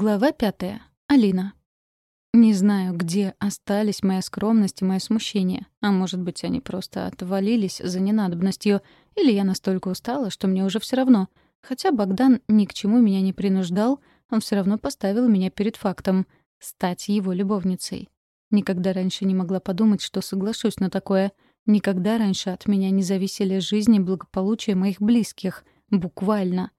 Глава пятая. Алина. Не знаю, где остались моя скромность и мое смущение. А может быть, они просто отвалились за ненадобностью, или я настолько устала, что мне уже все равно. Хотя Богдан ни к чему меня не принуждал, он все равно поставил меня перед фактом — стать его любовницей. Никогда раньше не могла подумать, что соглашусь на такое. Никогда раньше от меня не зависели жизни и благополучие моих близких. Буквально.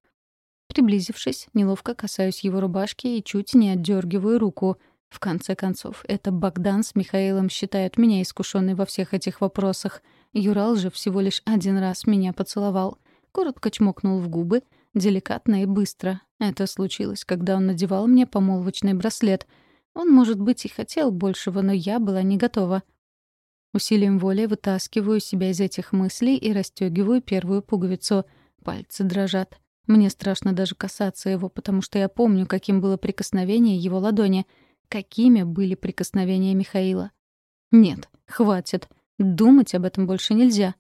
Приблизившись, неловко касаюсь его рубашки и чуть не отдергиваю руку. В конце концов, это Богдан с Михаилом считают меня искушенной во всех этих вопросах. Юрал же всего лишь один раз меня поцеловал. Коротко чмокнул в губы, деликатно и быстро. Это случилось, когда он надевал мне помолвочный браслет. Он, может быть, и хотел большего, но я была не готова. Усилием воли вытаскиваю себя из этих мыслей и расстегиваю первую пуговицу. Пальцы дрожат. Мне страшно даже касаться его, потому что я помню, каким было прикосновение его ладони, какими были прикосновения Михаила. Нет, хватит. Думать об этом больше нельзя.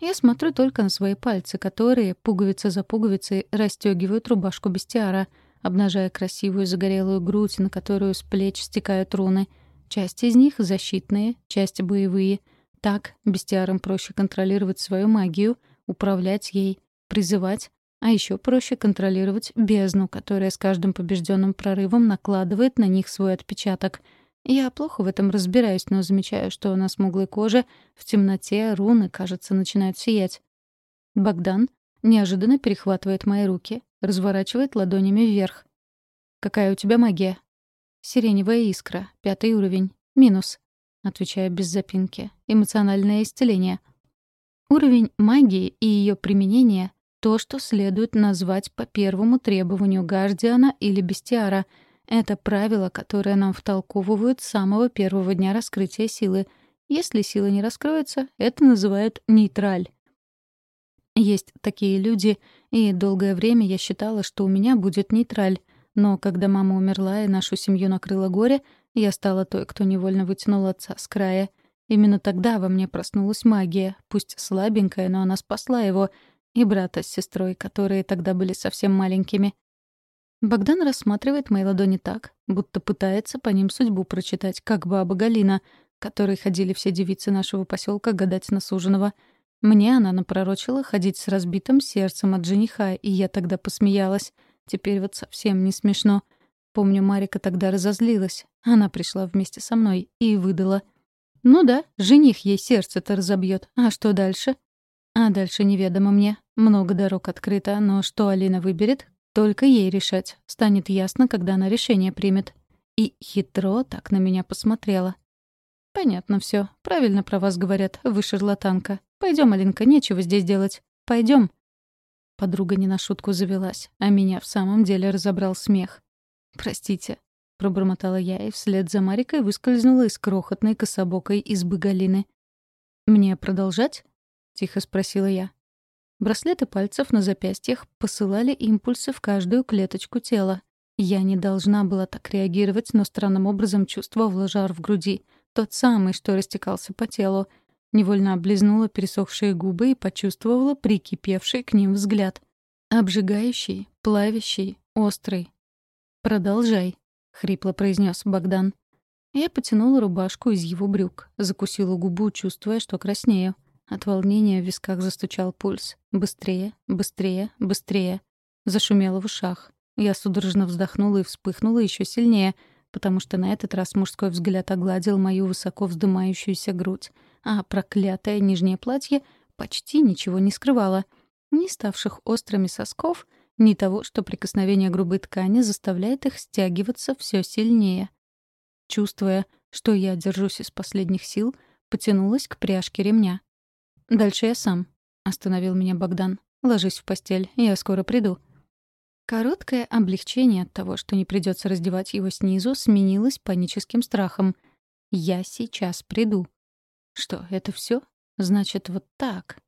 Я смотрю только на свои пальцы, которые, пуговица за пуговицей, расстегивают рубашку бестиара, обнажая красивую загорелую грудь, на которую с плеч стекают руны. Часть из них — защитные, часть — боевые. Так бестиарам проще контролировать свою магию, управлять ей, призывать, а еще проще контролировать бездну, которая с каждым побежденным прорывом накладывает на них свой отпечаток. Я плохо в этом разбираюсь, но замечаю, что на смуглой коже в темноте руны, кажется, начинают сиять. Богдан неожиданно перехватывает мои руки, разворачивает ладонями вверх. «Какая у тебя магия?» «Сиреневая искра, пятый уровень, минус», — отвечаю без запинки. «Эмоциональное исцеление». Уровень магии и ее применение то, что следует назвать по первому требованию Гардиана или Бестиара. Это правило, которое нам втолковывают с самого первого дня раскрытия силы. Если сила не раскроется, это называют нейтраль. Есть такие люди, и долгое время я считала, что у меня будет нейтраль. Но когда мама умерла и нашу семью накрыло горе, я стала той, кто невольно вытянул отца с края. Именно тогда во мне проснулась магия, пусть слабенькая, но она спасла его — и брата с сестрой, которые тогда были совсем маленькими. Богдан рассматривает мои ладони так, будто пытается по ним судьбу прочитать, как баба Галина, которой ходили все девицы нашего поселка гадать на суженого. Мне она напророчила ходить с разбитым сердцем от жениха, и я тогда посмеялась. Теперь вот совсем не смешно. Помню, Марика тогда разозлилась. Она пришла вместе со мной и выдала. «Ну да, жених ей сердце-то разобьет. А что дальше?» А дальше неведомо мне. Много дорог открыто, но что Алина выберет, только ей решать. Станет ясно, когда она решение примет. И хитро так на меня посмотрела. «Понятно все. Правильно про вас говорят. Вы шарлатанка. Пойдем, Алинка, нечего здесь делать. Пойдем. Подруга не на шутку завелась, а меня в самом деле разобрал смех. «Простите», — пробормотала я и вслед за Марикой выскользнула из крохотной кособокой избы Галины. «Мне продолжать?» Тихо спросила я. Браслеты пальцев на запястьях посылали импульсы в каждую клеточку тела. Я не должна была так реагировать, но странным образом чувствовала жар в груди, тот самый, что растекался по телу. Невольно облизнула пересохшие губы и почувствовала прикипевший к ним взгляд. Обжигающий, плавящий, острый. «Продолжай», — хрипло произнес Богдан. Я потянула рубашку из его брюк, закусила губу, чувствуя, что краснею. От волнения в висках застучал пульс. Быстрее, быстрее, быстрее. Зашумело в ушах. Я судорожно вздохнула и вспыхнула еще сильнее, потому что на этот раз мужской взгляд огладил мою высоко вздымающуюся грудь, а проклятое нижнее платье почти ничего не скрывало. Ни ставших острыми сосков, ни того, что прикосновение грубой ткани заставляет их стягиваться все сильнее. Чувствуя, что я держусь из последних сил, потянулась к пряжке ремня. «Дальше я сам», — остановил меня Богдан. «Ложись в постель, я скоро приду». Короткое облегчение от того, что не придется раздевать его снизу, сменилось паническим страхом. «Я сейчас приду». «Что, это все? Значит, вот так».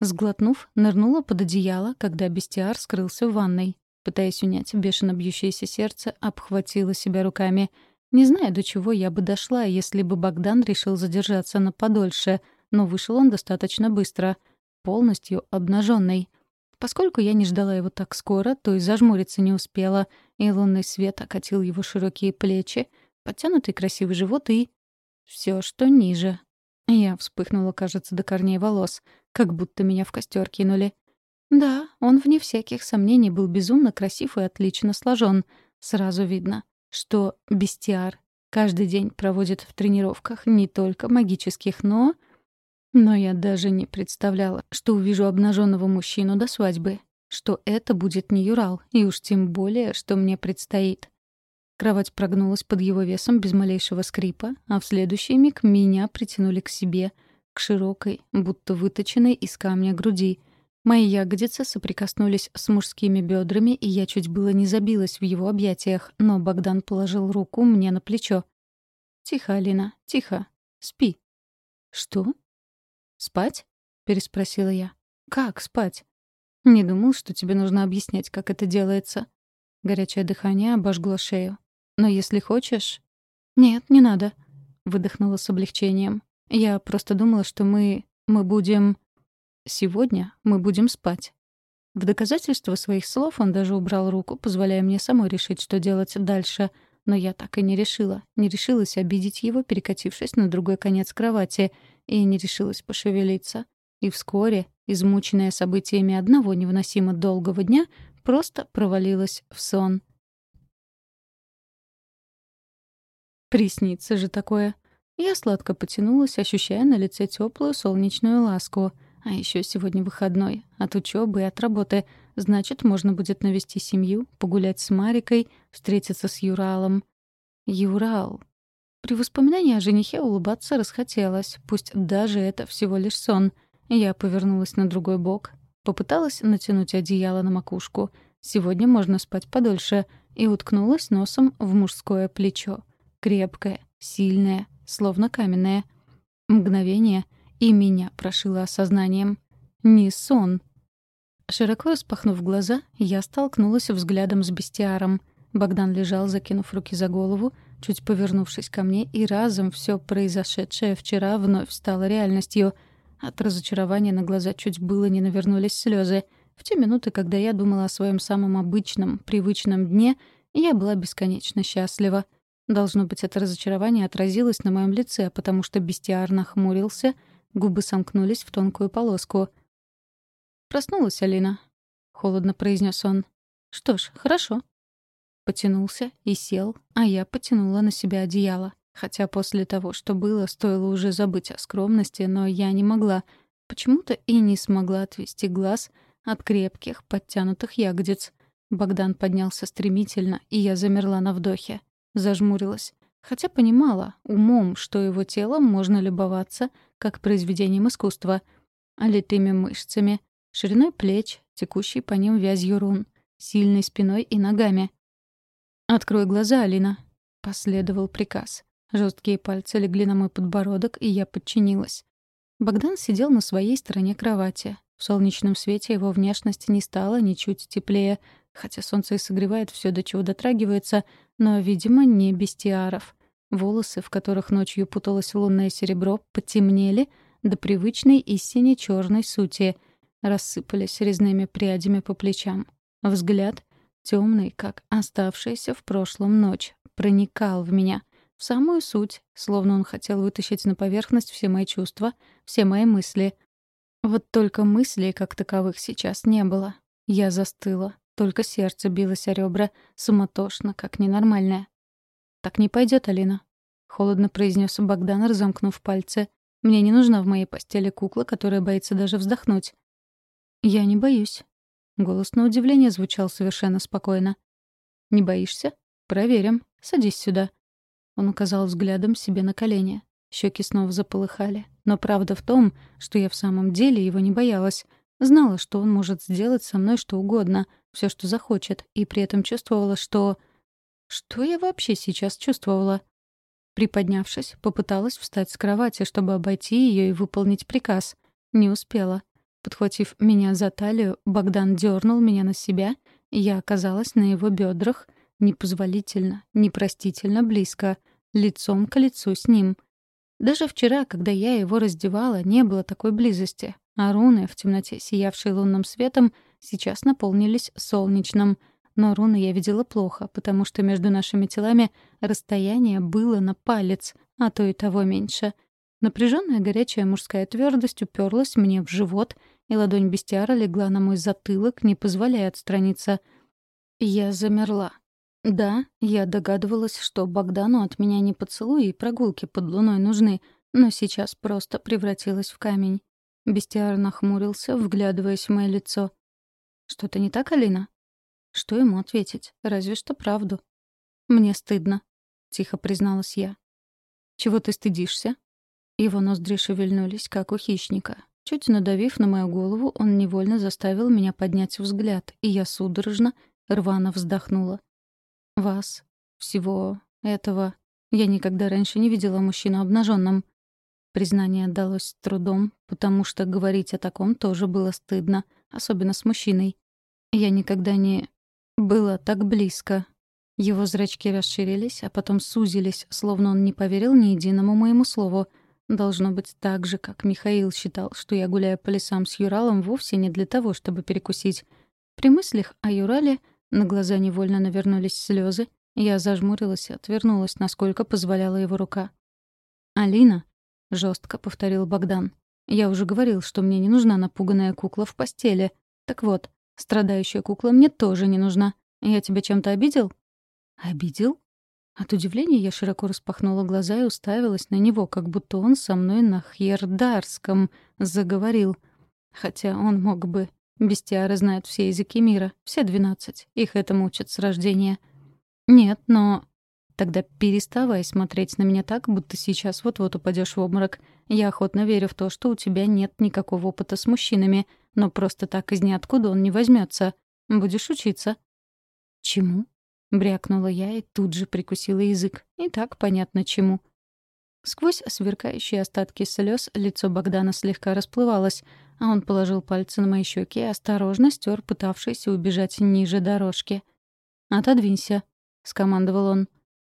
Сглотнув, нырнула под одеяло, когда бестиар скрылся в ванной. Пытаясь унять бешено бьющееся сердце, обхватила себя руками. Не знаю, до чего я бы дошла, если бы Богдан решил задержаться на подольше — но вышел он достаточно быстро, полностью обнаженный. Поскольку я не ждала его так скоро, то и зажмуриться не успела, и лунный свет окатил его широкие плечи, подтянутый красивый живот и... все, что ниже. Я вспыхнула, кажется, до корней волос, как будто меня в костер кинули. Да, он, вне всяких сомнений, был безумно красив и отлично сложен. Сразу видно, что бестиар каждый день проводит в тренировках не только магических, но но я даже не представляла, что увижу обнаженного мужчину до свадьбы, что это будет не Юрал, и уж тем более, что мне предстоит. Кровать прогнулась под его весом без малейшего скрипа, а в следующий миг меня притянули к себе, к широкой, будто выточенной из камня груди. Мои ягодицы соприкоснулись с мужскими бедрами, и я чуть было не забилась в его объятиях, но Богдан положил руку мне на плечо. «Тихо, Алина, тихо. Спи». «Что?» «Спать?» — переспросила я. «Как спать?» «Не думал, что тебе нужно объяснять, как это делается». Горячее дыхание обожгло шею. «Но если хочешь...» «Нет, не надо», — выдохнула с облегчением. «Я просто думала, что мы... мы будем...» «Сегодня мы будем спать». В доказательство своих слов он даже убрал руку, позволяя мне самой решить, что делать дальше. Но я так и не решила. Не решилась обидеть его, перекатившись на другой конец кровати — и не решилась пошевелиться. И вскоре, измученная событиями одного невыносимо долгого дня, просто провалилась в сон. Приснится же такое. Я сладко потянулась, ощущая на лице теплую солнечную ласку. А еще сегодня выходной. От учебы и от работы. Значит, можно будет навести семью, погулять с Марикой, встретиться с Юралом. Юрал. При воспоминании о женихе улыбаться расхотелось, пусть даже это всего лишь сон. Я повернулась на другой бок, попыталась натянуть одеяло на макушку. Сегодня можно спать подольше, и уткнулась носом в мужское плечо. Крепкое, сильное, словно каменное. Мгновение, и меня прошило осознанием. Не сон. Широко распахнув глаза, я столкнулась взглядом с бестиаром. Богдан лежал, закинув руки за голову, чуть повернувшись ко мне, и разом все произошедшее вчера вновь стало реальностью. От разочарования на глаза чуть было не навернулись слезы. В те минуты, когда я думала о своем самом обычном, привычном дне, я была бесконечно счастлива. Должно быть, это разочарование отразилось на моем лице, потому что бестиар нахмурился, губы сомкнулись в тонкую полоску. «Проснулась Алина», — холодно произнес он. «Что ж, хорошо потянулся и сел, а я потянула на себя одеяло. Хотя после того, что было, стоило уже забыть о скромности, но я не могла. Почему-то и не смогла отвести глаз от крепких, подтянутых ягодиц. Богдан поднялся стремительно, и я замерла на вдохе. Зажмурилась. Хотя понимала умом, что его телом можно любоваться, как произведением искусства. А литыми мышцами, шириной плеч, текущей по ним вязью рун, сильной спиной и ногами — «Открой глаза, Алина», — последовал приказ. Жесткие пальцы легли на мой подбородок, и я подчинилась. Богдан сидел на своей стороне кровати. В солнечном свете его внешность не стала ничуть теплее, хотя солнце и согревает все, до чего дотрагивается, но, видимо, не бестиаров. Волосы, в которых ночью путалось лунное серебро, потемнели до привычной и сине-черной сути, рассыпались резными прядями по плечам. Взгляд темный, как оставшаяся в прошлом ночь, проникал в меня, в самую суть, словно он хотел вытащить на поверхность все мои чувства, все мои мысли. Вот только мыслей как таковых сейчас не было. Я застыла, только сердце билось о ребра, суматошно, как ненормальное. «Так не пойдет, Алина», — холодно произнес Богдан, разомкнув пальцы. «Мне не нужна в моей постели кукла, которая боится даже вздохнуть». «Я не боюсь», Голос на удивление звучал совершенно спокойно. «Не боишься? Проверим. Садись сюда». Он указал взглядом себе на колени. Щеки снова заполыхали. Но правда в том, что я в самом деле его не боялась. Знала, что он может сделать со мной что угодно, все, что захочет, и при этом чувствовала, что... Что я вообще сейчас чувствовала? Приподнявшись, попыталась встать с кровати, чтобы обойти ее и выполнить приказ. Не успела. Подхватив меня за талию, Богдан дернул меня на себя, и я оказалась на его бедрах непозволительно, непростительно близко, лицом к лицу с ним. Даже вчера, когда я его раздевала, не было такой близости, а руны, в темноте сиявшие лунным светом, сейчас наполнились солнечным. Но руны я видела плохо, потому что между нашими телами расстояние было на палец, а то и того меньше. Напряженная горячая мужская твердость уперлась мне в живот, и ладонь бестиара легла на мой затылок, не позволяя отстраниться. Я замерла. Да, я догадывалась, что Богдану от меня не поцелуи и прогулки под луной нужны, но сейчас просто превратилась в камень. Бестиар нахмурился, вглядываясь в мое лицо. «Что-то не так, Алина?» Что ему ответить? Разве что правду. «Мне стыдно», — тихо призналась я. «Чего ты стыдишься?» Его ноздри шевельнулись, как у хищника. Чуть надавив на мою голову, он невольно заставил меня поднять взгляд, и я судорожно, рвано вздохнула. «Вас, всего этого, я никогда раньше не видела мужчину обнаженным. Признание отдалось с трудом, потому что говорить о таком тоже было стыдно, особенно с мужчиной. Я никогда не... было так близко. Его зрачки расширились, а потом сузились, словно он не поверил ни единому моему слову. Должно быть так же, как Михаил считал, что я гуляю по лесам с Юралом вовсе не для того, чтобы перекусить. При мыслях о Юрале на глаза невольно навернулись слезы, я зажмурилась и отвернулась, насколько позволяла его рука. «Алина», — жестко повторил Богдан. «Я уже говорил, что мне не нужна напуганная кукла в постели. Так вот, страдающая кукла мне тоже не нужна. Я тебя чем-то обидел?» «Обидел?» От удивления я широко распахнула глаза и уставилась на него, как будто он со мной на хьердарском заговорил. Хотя он мог бы. Бестиары знают все языки мира, все двенадцать. Их этому учат с рождения. «Нет, но...» Тогда переставай смотреть на меня так, будто сейчас вот-вот упадешь в обморок. Я охотно верю в то, что у тебя нет никакого опыта с мужчинами, но просто так из ниоткуда он не возьмется. Будешь учиться». «Чему?» — брякнула я и тут же прикусила язык. И так понятно чему. Сквозь сверкающие остатки слез лицо Богдана слегка расплывалось, а он положил пальцы на мои щеки и осторожно стер пытавшийся убежать ниже дорожки. «Отодвинься», — скомандовал он.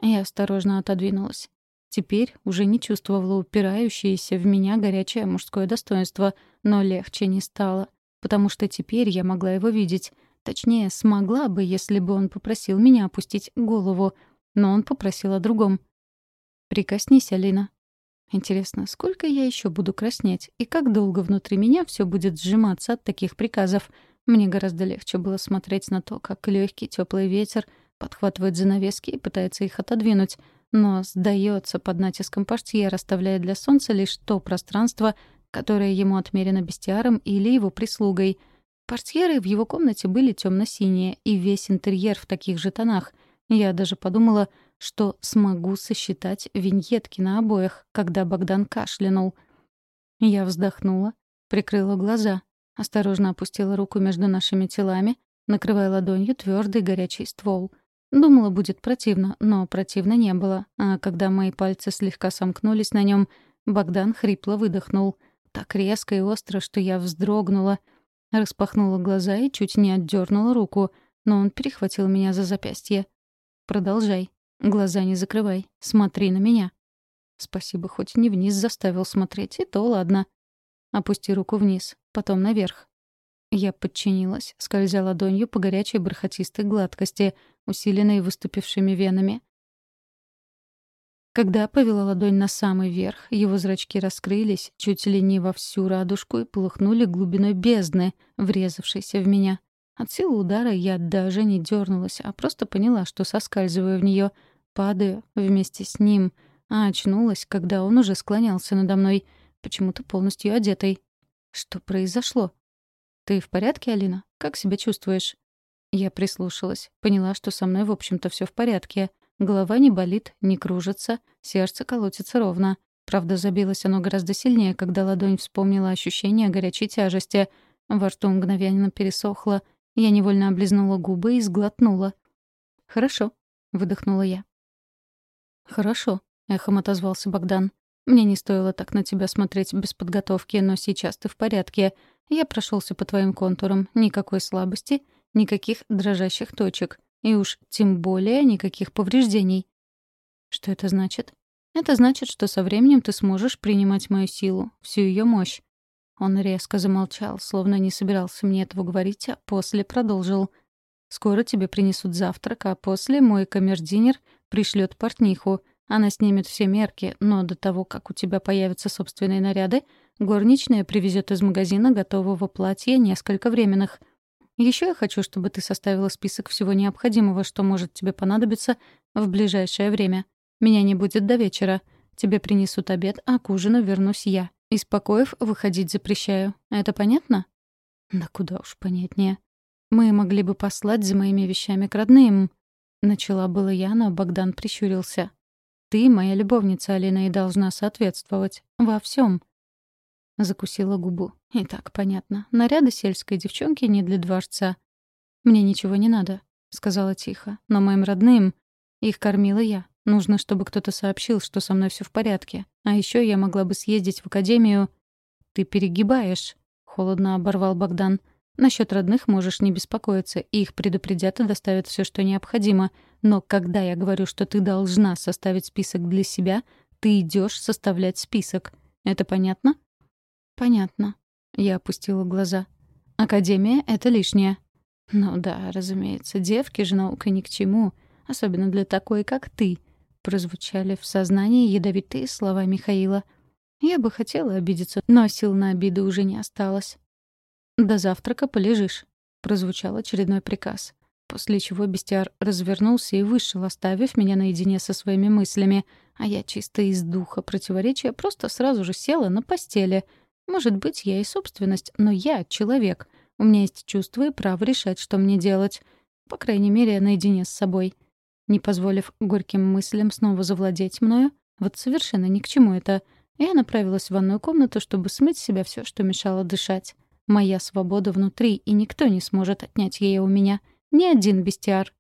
Я осторожно отодвинулась. Теперь уже не чувствовала упирающееся в меня горячее мужское достоинство, но легче не стало, потому что теперь я могла его видеть. Точнее, смогла бы, если бы он попросил меня опустить голову, но он попросил о другом. «Прикоснись, Алина». Интересно, сколько я еще буду краснеть, и как долго внутри меня все будет сжиматься от таких приказов? Мне гораздо легче было смотреть на то, как легкий теплый ветер — подхватывает занавески и пытается их отодвинуть, но сдается под натиском портьер, оставляя для солнца лишь то пространство, которое ему отмерено бестиаром или его прислугой. Портьеры в его комнате были темно-синие, и весь интерьер в таких же тонах. Я даже подумала, что смогу сосчитать виньетки на обоях, когда Богдан кашлянул. Я вздохнула, прикрыла глаза, осторожно опустила руку между нашими телами, накрывая ладонью твердый горячий ствол — Думала, будет противно, но противно не было. А когда мои пальцы слегка сомкнулись на нем, Богдан хрипло выдохнул. Так резко и остро, что я вздрогнула. Распахнула глаза и чуть не отдернула руку, но он перехватил меня за запястье. «Продолжай. Глаза не закрывай. Смотри на меня». Спасибо, хоть не вниз заставил смотреть, и то ладно. Опусти руку вниз, потом наверх. Я подчинилась, скользя ладонью по горячей бархатистой гладкости, усиленной выступившими венами. Когда повела ладонь на самый верх, его зрачки раскрылись чуть ли не во всю радужку и полыхнули глубиной бездны, врезавшейся в меня. От силы удара я даже не дернулась, а просто поняла, что соскальзываю в нее, падаю вместе с ним, а очнулась, когда он уже склонялся надо мной, почему-то полностью одетой. Что произошло? «Ты в порядке, Алина? Как себя чувствуешь?» Я прислушалась, поняла, что со мной, в общем-то, все в порядке. Голова не болит, не кружится, сердце колотится ровно. Правда, забилось оно гораздо сильнее, когда ладонь вспомнила ощущение горячей тяжести. Во рту мгновенно пересохло. Я невольно облизнула губы и сглотнула. «Хорошо», — выдохнула я. «Хорошо», — эхом отозвался Богдан. «Мне не стоило так на тебя смотреть без подготовки, но сейчас ты в порядке. Я прошелся по твоим контурам. Никакой слабости, никаких дрожащих точек. И уж тем более никаких повреждений. Что это значит? Это значит, что со временем ты сможешь принимать мою силу, всю ее мощь. Он резко замолчал, словно не собирался мне этого говорить, а после продолжил. «Скоро тебе принесут завтрак, а после мой камердинер пришлет портниху. Она снимет все мерки, но до того, как у тебя появятся собственные наряды, горничная привезет из магазина готового платья несколько временных. Еще я хочу, чтобы ты составила список всего необходимого, что может тебе понадобиться в ближайшее время. Меня не будет до вечера. Тебе принесут обед, а к ужину вернусь я. Из покоев выходить запрещаю. Это понятно? Да куда уж понятнее. Мы могли бы послать за моими вещами к родным. Начала было я, но Богдан прищурился. Ты моя любовница, Алина, и должна соответствовать. Во всем. Закусила губу. И так понятно. Наряды сельской девчонки не для дворца. «Мне ничего не надо», — сказала тихо. «Но моим родным...» Их кормила я. Нужно, чтобы кто-то сообщил, что со мной все в порядке. А еще я могла бы съездить в академию... «Ты перегибаешь», — холодно оборвал Богдан. Насчет родных можешь не беспокоиться, их предупредят и доставят все, что необходимо. Но когда я говорю, что ты должна составить список для себя, ты идешь составлять список. Это понятно? Понятно. Я опустила глаза. Академия — это лишнее. Ну да, разумеется, девки же наука ни к чему, особенно для такой, как ты. Прозвучали в сознании ядовитые слова Михаила. Я бы хотела обидеться, но сил на обиду уже не осталось. «До завтрака полежишь», — прозвучал очередной приказ. После чего бестиар развернулся и вышел, оставив меня наедине со своими мыслями, а я чисто из духа противоречия просто сразу же села на постели. Может быть, я и собственность, но я человек. У меня есть чувство и право решать, что мне делать. По крайней мере, наедине с собой. Не позволив горьким мыслям снова завладеть мною, вот совершенно ни к чему это, я направилась в ванную комнату, чтобы смыть с себя все, что мешало дышать. Моя свобода внутри, и никто не сможет отнять ее у меня. Ни один бестиар.